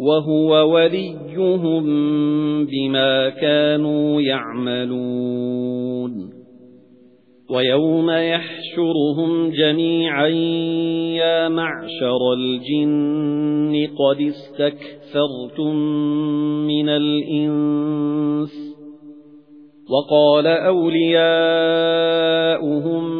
وَهُوَ وَلِيُّهُم بِمَا كَانُوا يَعْمَلُونَ. وَيَوْمَ يَحْشُرُهُمْ جَمِيعًا يَا مَعْشَرَ الْجِنِّ قَدِ اسْتَكْثَرْتُم مِّنَ الْإِنسِ. وَقَالَ أَوْلِيَاؤُهُم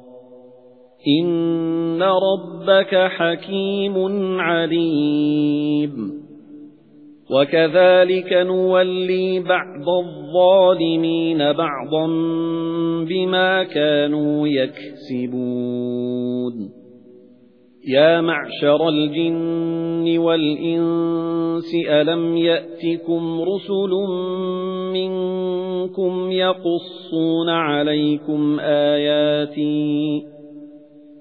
إِنَّ رَبَّكَ حَكِيمٌ عَلِيمٌ وَكَذَلِكَ نُوَلِّي بَعْضَ الظَّالِمِينَ بَعْضًا بِمَا كَانُوا يَكْسِبُونَ يَا مَعْشَرَ الْجِنِّ وَالْإِنسِ أَلَمْ يَأْتِكُمْ رُسُلٌ مِنْكُمْ يَقُصُّونَ عَلَيْكُمْ آيَاتِي